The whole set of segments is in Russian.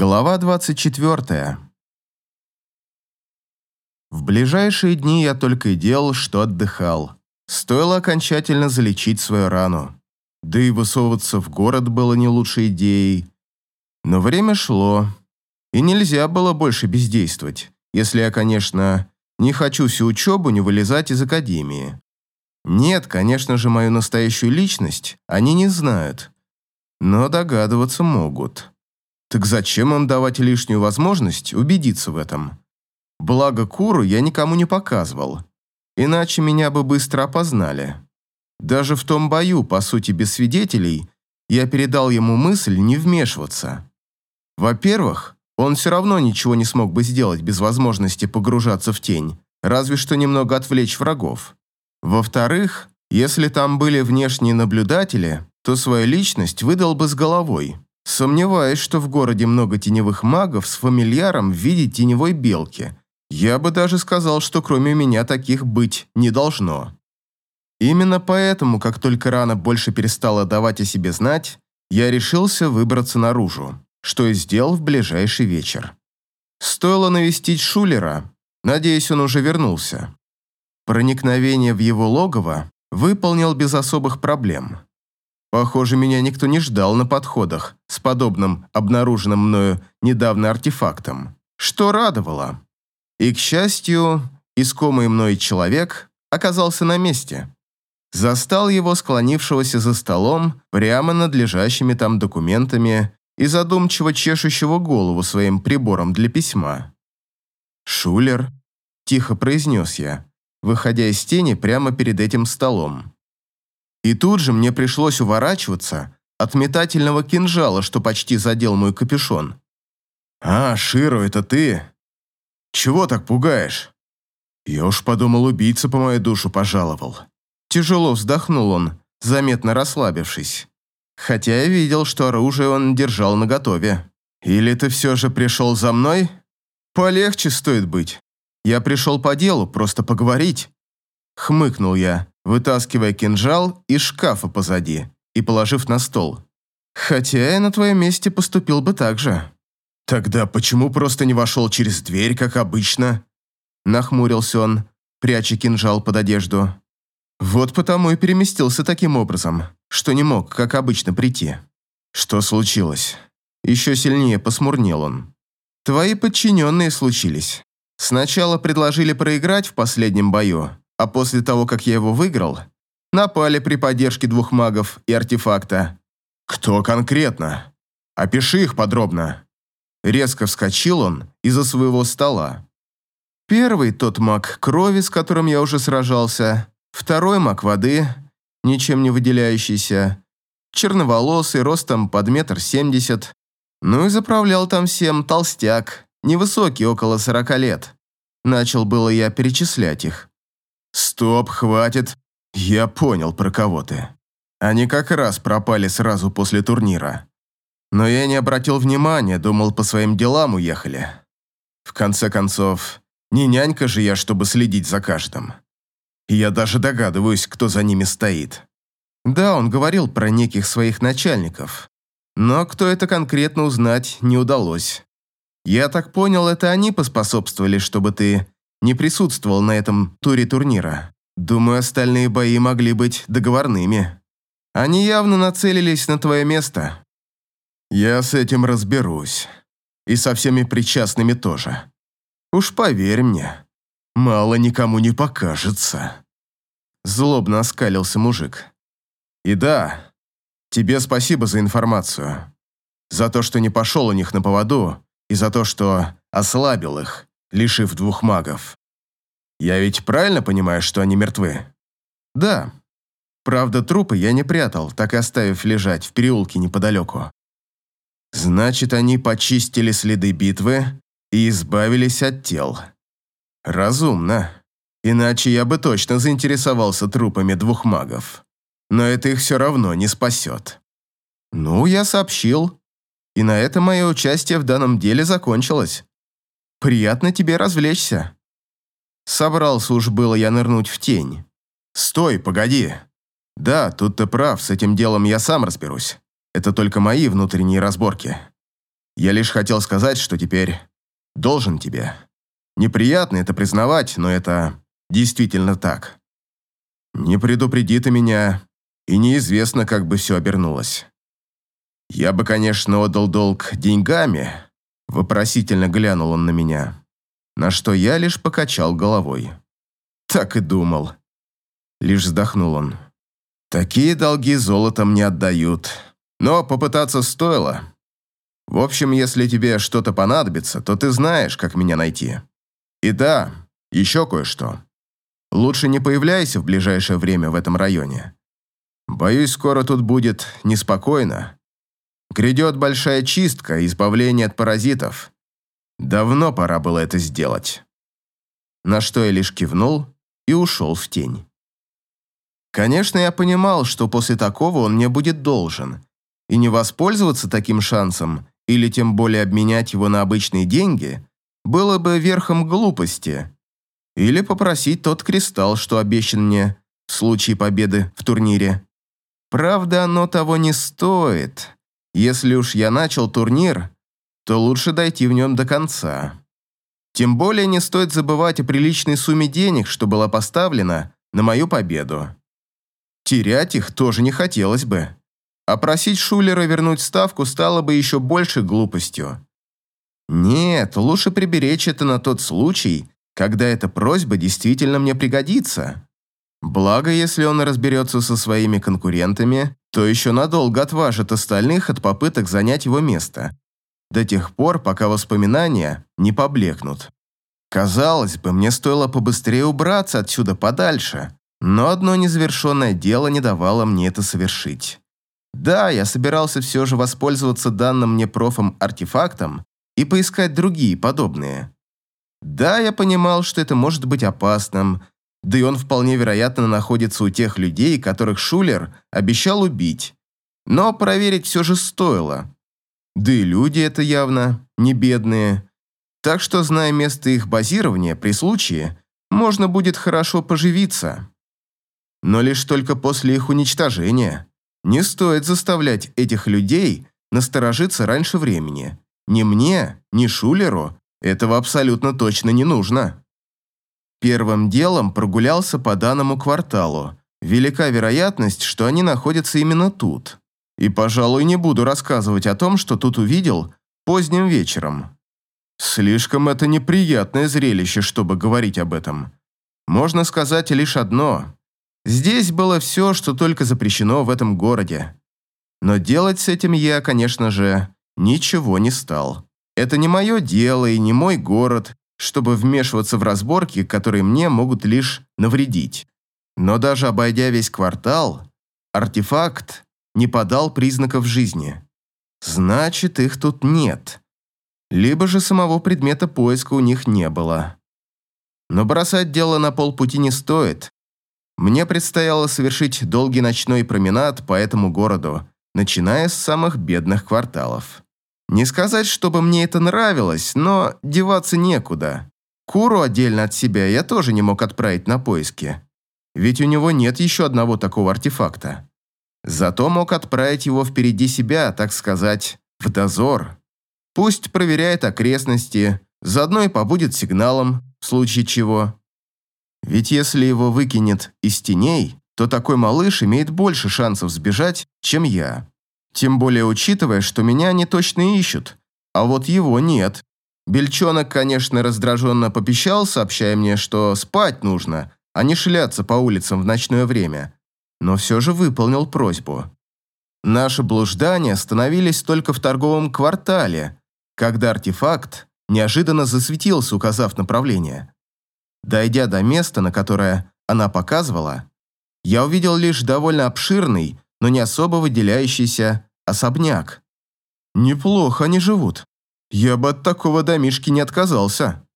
Глава 24. В ближайшие дни я только и делал, что отдыхал. Стоило окончательно залечить свою рану. Да и высовываться в город было не лучшей идеей. Но время шло, и нельзя было больше бездействовать, если я, конечно, не хочу всю учебу не вылезать из академии. Нет, конечно же, мою настоящую личность они не знают, но догадываться могут. Так зачем им давать лишнюю возможность убедиться в этом? Благо Куру я никому не показывал, иначе меня бы быстро опознали. Даже в том бою, по сути, без свидетелей, я передал ему мысль не вмешиваться. Во-первых, он все равно ничего не смог бы сделать без возможности погружаться в тень, разве что немного отвлечь врагов. Во-вторых, если там были внешние наблюдатели, то свою личность выдал бы с головой. Сомневаюсь, что в городе много теневых магов с фамильяром в виде теневой белки. Я бы даже сказал, что кроме меня таких быть не должно. Именно поэтому, как только рана больше перестала давать о себе знать, я решился выбраться наружу, что и сделал в ближайший вечер. Стоило навестить Шулера, надеюсь, он уже вернулся. Проникновение в его логово выполнил без особых проблем. Похоже, меня никто не ждал на подходах с подобным обнаруженным мною недавно артефактом, что радовало. И, к счастью, искомый мной человек оказался на месте. Застал его склонившегося за столом прямо над лежащими там документами и задумчиво чешущего голову своим прибором для письма. «Шулер», – тихо произнес я, выходя из тени прямо перед этим столом. И тут же мне пришлось уворачиваться от метательного кинжала, что почти задел мой капюшон. «А, Широ, это ты? Чего так пугаешь?» Я уж подумал, убийца по мою душу пожаловал. Тяжело вздохнул он, заметно расслабившись. Хотя я видел, что оружие он держал наготове. «Или ты все же пришел за мной?» «Полегче стоит быть. Я пришел по делу, просто поговорить». Хмыкнул я, вытаскивая кинжал из шкафа позади и положив на стол. «Хотя я на твоем месте поступил бы так же». «Тогда почему просто не вошел через дверь, как обычно?» Нахмурился он, пряча кинжал под одежду. «Вот потому и переместился таким образом, что не мог, как обычно, прийти». «Что случилось?» Еще сильнее посмурнел он. «Твои подчиненные случились. Сначала предложили проиграть в последнем бою, а после того, как я его выиграл, напали при поддержке двух магов и артефакта. Кто конкретно? Опиши их подробно. Резко вскочил он из-за своего стола. Первый тот маг крови, с которым я уже сражался, второй маг воды, ничем не выделяющийся, черноволосый, ростом под метр семьдесят, ну и заправлял там всем толстяк, невысокий, около сорока лет. Начал было я перечислять их. «Стоп, хватит. Я понял, про кого ты. Они как раз пропали сразу после турнира. Но я не обратил внимания, думал, по своим делам уехали. В конце концов, не нянька же я, чтобы следить за каждым. Я даже догадываюсь, кто за ними стоит. Да, он говорил про неких своих начальников. Но кто это конкретно узнать не удалось. Я так понял, это они поспособствовали, чтобы ты не присутствовал на этом туре турнира. Думаю, остальные бои могли быть договорными. Они явно нацелились на твое место. Я с этим разберусь. И со всеми причастными тоже. Уж поверь мне, мало никому не покажется. Злобно оскалился мужик. И да, тебе спасибо за информацию. За то, что не пошел у них на поводу, и за то, что ослабил их лишив двух магов. Я ведь правильно понимаю, что они мертвы? Да. Правда, трупы я не прятал, так и оставив лежать в переулке неподалеку. Значит, они почистили следы битвы и избавились от тел. Разумно. Иначе я бы точно заинтересовался трупами двух магов. Но это их все равно не спасет. Ну, я сообщил. И на этом мое участие в данном деле закончилось. Приятно тебе развлечься». Собрался уж было я нырнуть в тень. «Стой, погоди. Да, тут ты прав, с этим делом я сам разберусь. Это только мои внутренние разборки. Я лишь хотел сказать, что теперь должен тебе. Неприятно это признавать, но это действительно так. Не предупреди ты меня, и неизвестно, как бы все обернулось. Я бы, конечно, отдал долг деньгами, вопросительно глянул он на меня, на что я лишь покачал головой. Так и думал. Лишь вздохнул он. Такие долги золотом не отдают, но попытаться стоило. В общем, если тебе что-то понадобится, то ты знаешь, как меня найти. И да, еще кое-что. Лучше не появляйся в ближайшее время в этом районе. Боюсь, скоро тут будет неспокойно. Грядет большая чистка и избавление от паразитов. Давно пора было это сделать. На что я лишь кивнул и ушел в тень. Конечно, я понимал, что после такого он мне будет должен, и не воспользоваться таким шансом или тем более обменять его на обычные деньги было бы верхом глупости. Или попросить тот кристалл, что обещан мне в случае победы в турнире. Правда, оно того не стоит. Если уж я начал турнир, то лучше дойти в нем до конца. Тем более не стоит забывать о приличной сумме денег, что была поставлена на мою победу. Терять их тоже не хотелось бы. А просить Шулера вернуть ставку стало бы еще больше глупостью. Нет, лучше приберечь это на тот случай, когда эта просьба действительно мне пригодится. Благо, если он разберется со своими конкурентами, то еще надолго отважит остальных от попыток занять его место. До тех пор, пока воспоминания не поблекнут. Казалось бы, мне стоило побыстрее убраться отсюда подальше, но одно незавершенное дело не давало мне это совершить. Да, я собирался все же воспользоваться данным мне профом артефактом и поискать другие подобные. Да, я понимал, что это может быть опасным, да и он вполне вероятно находится у тех людей, которых Шулер обещал убить. Но проверить все же стоило. Да и люди это явно не бедные. Так что, зная место их базирования, при случае, можно будет хорошо поживиться но лишь только после их уничтожения. Не стоит заставлять этих людей насторожиться раньше времени. Ни мне, ни Шулеру этого абсолютно точно не нужно. Первым делом прогулялся по данному кварталу. Велика вероятность, что они находятся именно тут. И, пожалуй, не буду рассказывать о том, что тут увидел поздним вечером. Слишком это неприятное зрелище, чтобы говорить об этом. Можно сказать лишь одно. Здесь было все, что только запрещено в этом городе. Но делать с этим я, конечно же, ничего не стал. Это не мое дело и не мой город, чтобы вмешиваться в разборки, которые мне могут лишь навредить. Но даже обойдя весь квартал, артефакт не подал признаков жизни. Значит, их тут нет. Либо же самого предмета поиска у них не было. Но бросать дело на полпути не стоит. Мне предстояло совершить долгий ночной променад по этому городу, начиная с самых бедных кварталов. Не сказать, чтобы мне это нравилось, но деваться некуда. Куру отдельно от себя я тоже не мог отправить на поиски. Ведь у него нет еще одного такого артефакта. Зато мог отправить его впереди себя, так сказать, в дозор. Пусть проверяет окрестности, заодно и побудет сигналом, в случае чего. Ведь если его выкинет из теней, то такой малыш имеет больше шансов сбежать, чем я. Тем более учитывая, что меня они точно ищут, а вот его нет. Бельчонок, конечно, раздраженно попищал, сообщая мне, что спать нужно, а не шляться по улицам в ночное время. Но все же выполнил просьбу. Наши блуждания остановились только в торговом квартале, когда артефакт неожиданно засветился, указав направление. Дойдя до места, на которое она показывала, я увидел лишь довольно обширный, но не особо выделяющийся особняк. Неплохо они живут. Я бы от такого домишки не отказался.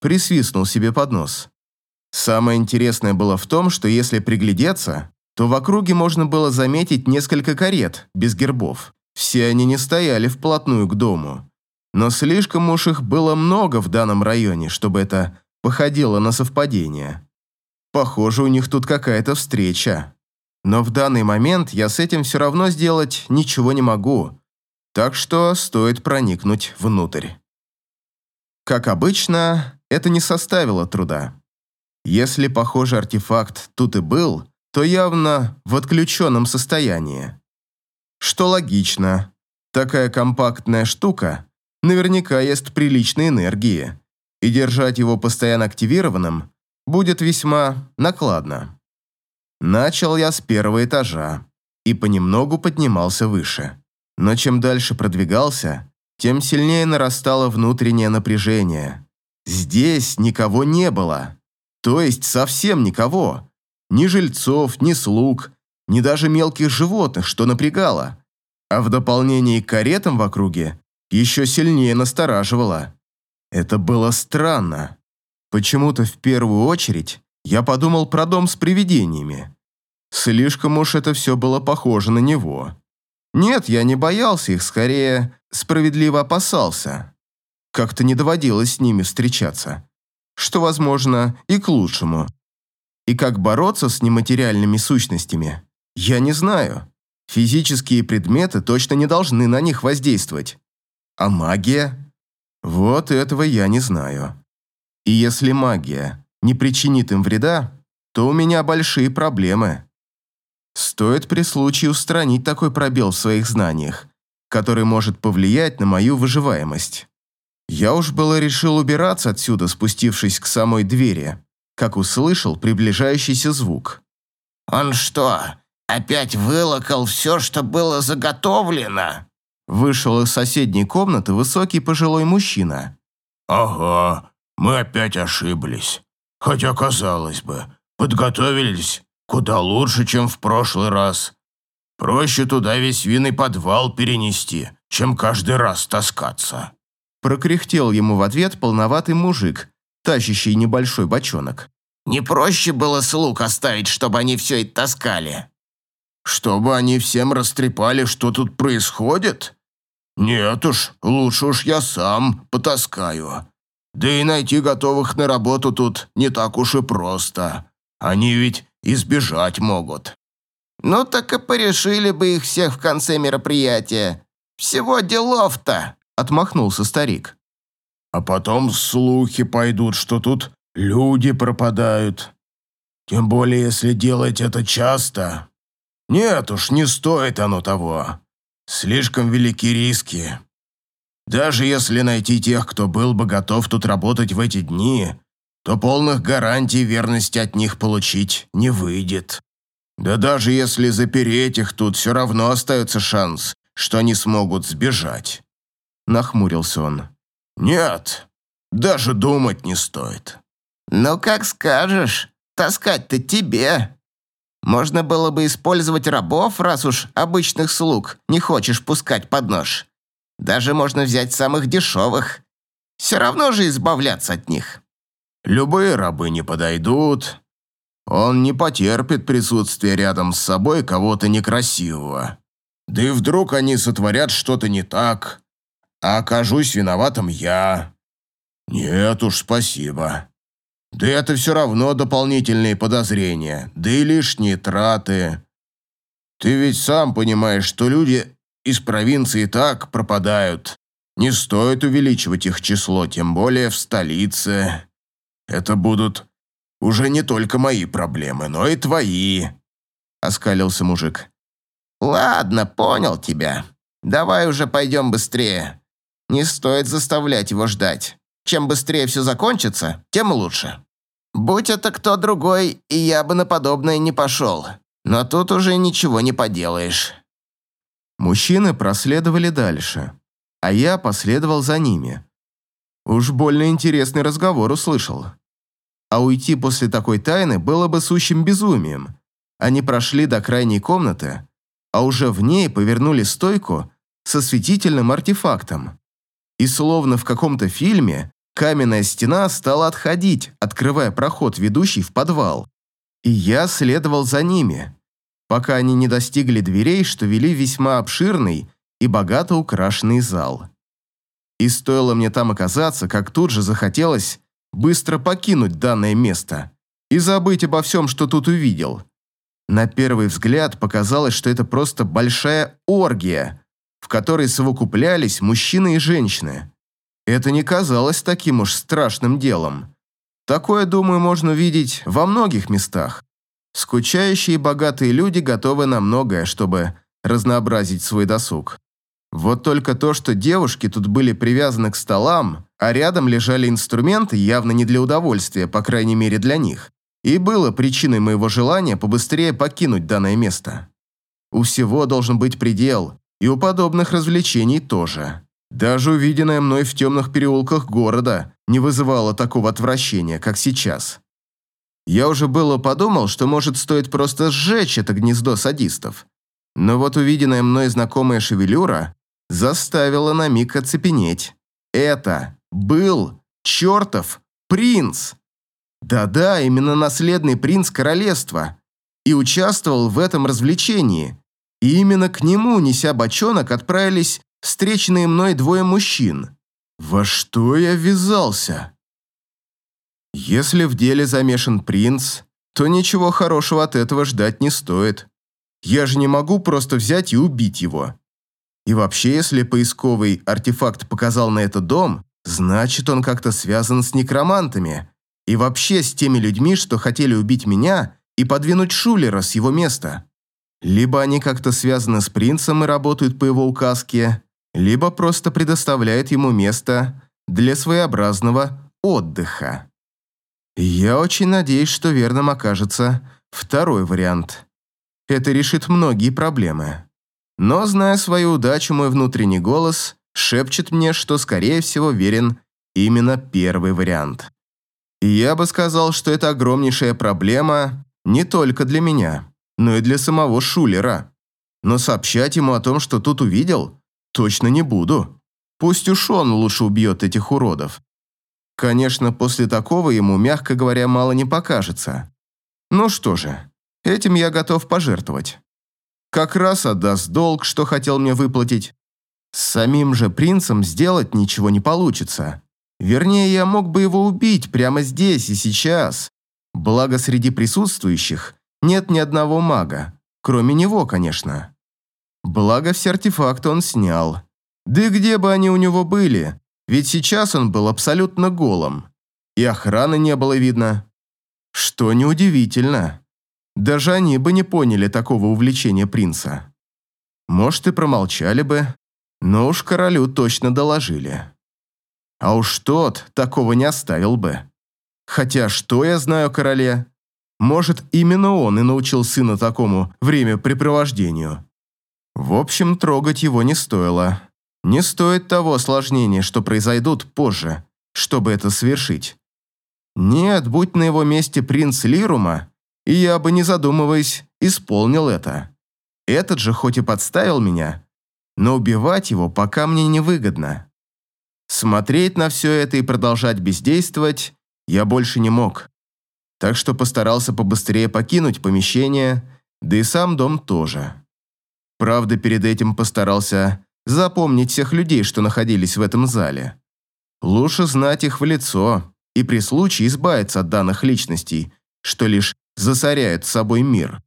Присвистнул себе под нос. Самое интересное было в том, что если приглядеться, то в округе можно было заметить несколько карет без гербов. Все они не стояли вплотную к дому. Но слишком уж их было много в данном районе, чтобы это походило на совпадение. Похоже, у них тут какая-то встреча. Но в данный момент я с этим все равно сделать ничего не могу. так что стоит проникнуть внутрь. Как обычно, это не составило труда. Если похожий артефакт тут и был, то явно в отключенном состоянии. Что логично, такая компактная штука наверняка ест приличной энергии, и держать его постоянно активированным будет весьма накладно. Начал я с первого этажа и понемногу поднимался выше. Но чем дальше продвигался, тем сильнее нарастало внутреннее напряжение. Здесь никого не было. То есть совсем никого. Ни жильцов, ни слуг, ни даже мелких животных, что напрягало. А в дополнение к каретам в округе еще сильнее настораживало. Это было странно. Почему-то в первую очередь я подумал про дом с привидениями. Слишком уж это все было похоже на него. Нет, я не боялся их, скорее, справедливо опасался. Как-то не доводилось с ними встречаться. Что, возможно, и к лучшему. И как бороться с нематериальными сущностями, я не знаю. Физические предметы точно не должны на них воздействовать. А магия? Вот этого я не знаю. И если магия не причинит им вреда, то у меня большие проблемы. Стоит при случае устранить такой пробел в своих знаниях, который может повлиять на мою выживаемость. Я уж было решил убираться отсюда, спустившись к самой двери, как услышал приближающийся звук. «Он что, опять вылокал все, что было заготовлено?» Вышел из соседней комнаты высокий пожилой мужчина. «Ага, мы опять ошиблись. Хотя, казалось бы, подготовились Куда лучше, чем в прошлый раз. Проще туда весь винный подвал перенести, чем каждый раз таскаться». Прокряхтел ему в ответ полноватый мужик, тащащий небольшой бочонок. «Не проще было слуг оставить, чтобы они все это таскали?» «Чтобы они всем растрепали, что тут происходит? Нет уж, лучше уж я сам потаскаю. Да и найти готовых на работу тут не так уж и просто. Они ведь избежать могут. Ну так и порешили бы их всех в конце мероприятия. Всего делов-то, отмахнулся старик. А потом слухи пойдут, что тут люди пропадают. Тем более, если делать это часто. Нет уж, не стоит оно того. Слишком велики риски. Даже если найти тех, кто был бы готов тут работать в эти дни, то полных гарантий верности от них получить не выйдет. Да даже если запереть их тут, все равно остается шанс, что они смогут сбежать. Нахмурился он. Нет, даже думать не стоит. Ну, как скажешь, таскать-то тебе. Можно было бы использовать рабов, раз уж обычных слуг не хочешь пускать под нож. Даже можно взять самых дешевых. Все равно же избавляться от них. Любые рабы не подойдут. Он не потерпит присутствия рядом с собой кого-то некрасивого. Да и вдруг они сотворят что-то не так, а окажусь виноватым я. Нет уж, спасибо. Да это все равно дополнительные подозрения, да и лишние траты. Ты ведь сам понимаешь, что люди из провинции так пропадают. Не стоит увеличивать их число, тем более в столице. Это будут уже не только мои проблемы, но и твои», — оскалился мужик. «Ладно, понял тебя. Давай уже пойдем быстрее. Не стоит заставлять его ждать. Чем быстрее все закончится, тем лучше. Будь это кто другой, и я бы на подобное не пошел. Но тут уже ничего не поделаешь». Мужчины проследовали дальше, а я последовал за ними. Уж больно интересный разговор услышал. А уйти после такой тайны было бы сущим безумием. Они прошли до крайней комнаты, а уже в ней повернули стойку со светительным артефактом. И словно в каком-то фильме, каменная стена стала отходить, открывая проход, ведущий в подвал. И я следовал за ними, пока они не достигли дверей, что вели весьма обширный и богато украшенный зал. И стоило мне там оказаться, как тут же захотелось быстро покинуть данное место и забыть обо всем, что тут увидел. На первый взгляд показалось, что это просто большая оргия. В которой совокуплялись мужчины и женщины. Это не казалось таким уж страшным делом. Такое, думаю, можно увидеть во многих местах. Скучающие и богатые люди готовы на многое, чтобы разнообразить свой досуг. Вот только то, что девушки тут были привязаны к столам, а рядом лежали инструменты, явно не для удовольствия, по крайней мере для них, и было причиной моего желания побыстрее покинуть данное место. У всего должен быть предел, и у подобных развлечений тоже. Даже увиденное мной в темных переулках города не вызывало такого отвращения, как сейчас. Я уже было подумал, что может стоит просто сжечь это гнездо садистов. Но вот увиденная мной знакомая шевелюра заставила на миг оцепенеть. Это был чертов принц. Да-да, именно наследный принц королевства. И участвовал в этом развлечении. И именно к нему, неся бочонок, отправились встреченные мной двое мужчин. Во что я ввязался? Если в деле замешан принц, то ничего хорошего от этого ждать не стоит. Я же не могу просто взять и убить его. И вообще, если поисковый артефакт показал на этот дом, значит, он как-то связан с некромантами. И вообще с теми людьми, что хотели убить меня и подвинуть Шулера с его места. Либо они как-то связаны с принцем и работают по его указке, либо просто предоставляют ему место для своеобразного отдыха. Я очень надеюсь, что верным окажется второй вариант. Это решит многие проблемы. Но, зная свою удачу, мой внутренний голос шепчет мне, что, скорее всего, верен именно первый вариант. Я бы сказал, что это огромнейшая проблема не только для меня, но и для самого Шулера. Но сообщать ему о том, что тут увидел, точно не буду. Пусть уж он лучше убьет этих уродов. Конечно, после такого ему, мягко говоря, мало не покажется. Ну что же, этим я готов пожертвовать. Как раз отдаст долг, что хотел мне выплатить. С самим же принцем сделать ничего не получится. Вернее, я мог бы его убить прямо здесь и сейчас. Благо, среди присутствующих нет ни одного мага. Кроме него, конечно. Благо, все артефакты он снял. Да и где бы они у него были, ведь сейчас он был абсолютно голым. И охраны не было видно. Что неудивительно. Даже они бы не поняли такого увлечения принца. Может, и промолчали бы, но уж королю точно доложили. А уж тот такого не оставил бы. Хотя что я знаю о короле? Может, именно он и научил сына такому времяпрепровождению. В общем, трогать его не стоило. Не стоит того осложнения, что произойдут позже, чтобы это совершить. Нет, будь на его месте принц Лирума, и я бы, не задумываясь, исполнил это. Этот же хоть и подставил меня, но убивать его пока мне невыгодно. Смотреть на все это и продолжать бездействовать я больше не мог. Так что постарался побыстрее покинуть помещение, да и сам дом тоже. Правда, перед этим постарался запомнить всех людей, что находились в этом зале. Лучше знать их в лицо и при случае избавиться от данных личностей, что лишь засоряют собой мир.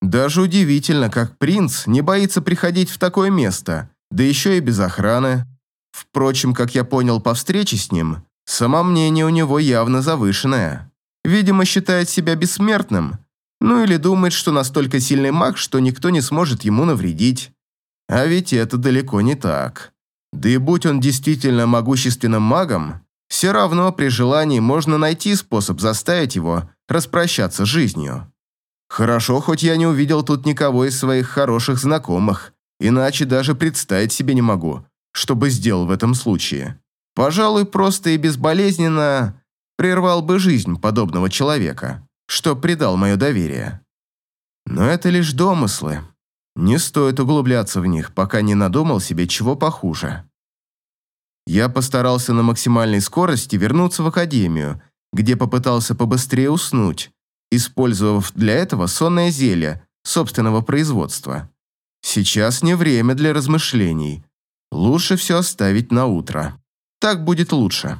Даже удивительно, как принц не боится приходить в такое место, да еще и без охраны. Впрочем, как я понял по встрече с ним, самомнение у него явно завышенное. Видимо, считает себя бессмертным, ну или думает, что настолько сильный маг, что никто не сможет ему навредить. А ведь это далеко не так. Да и будь он действительно могущественным магом, все равно при желании можно найти способ заставить его распрощаться с жизнью. Хорошо, хоть я не увидел тут никого из своих хороших знакомых, иначе даже представить себе не могу, что бы сделал в этом случае. Пожалуй, просто и безболезненно прервал бы жизнь подобного человека, что предал мое доверие. Но это лишь домыслы. Не стоит углубляться в них, пока не надумал себе чего похуже. Я постарался на максимальной скорости вернуться в академию, где попытался побыстрее уснуть, использовав для этого сонное зелье собственного производства. Сейчас не время для размышлений. Лучше все оставить на утро. Так будет лучше.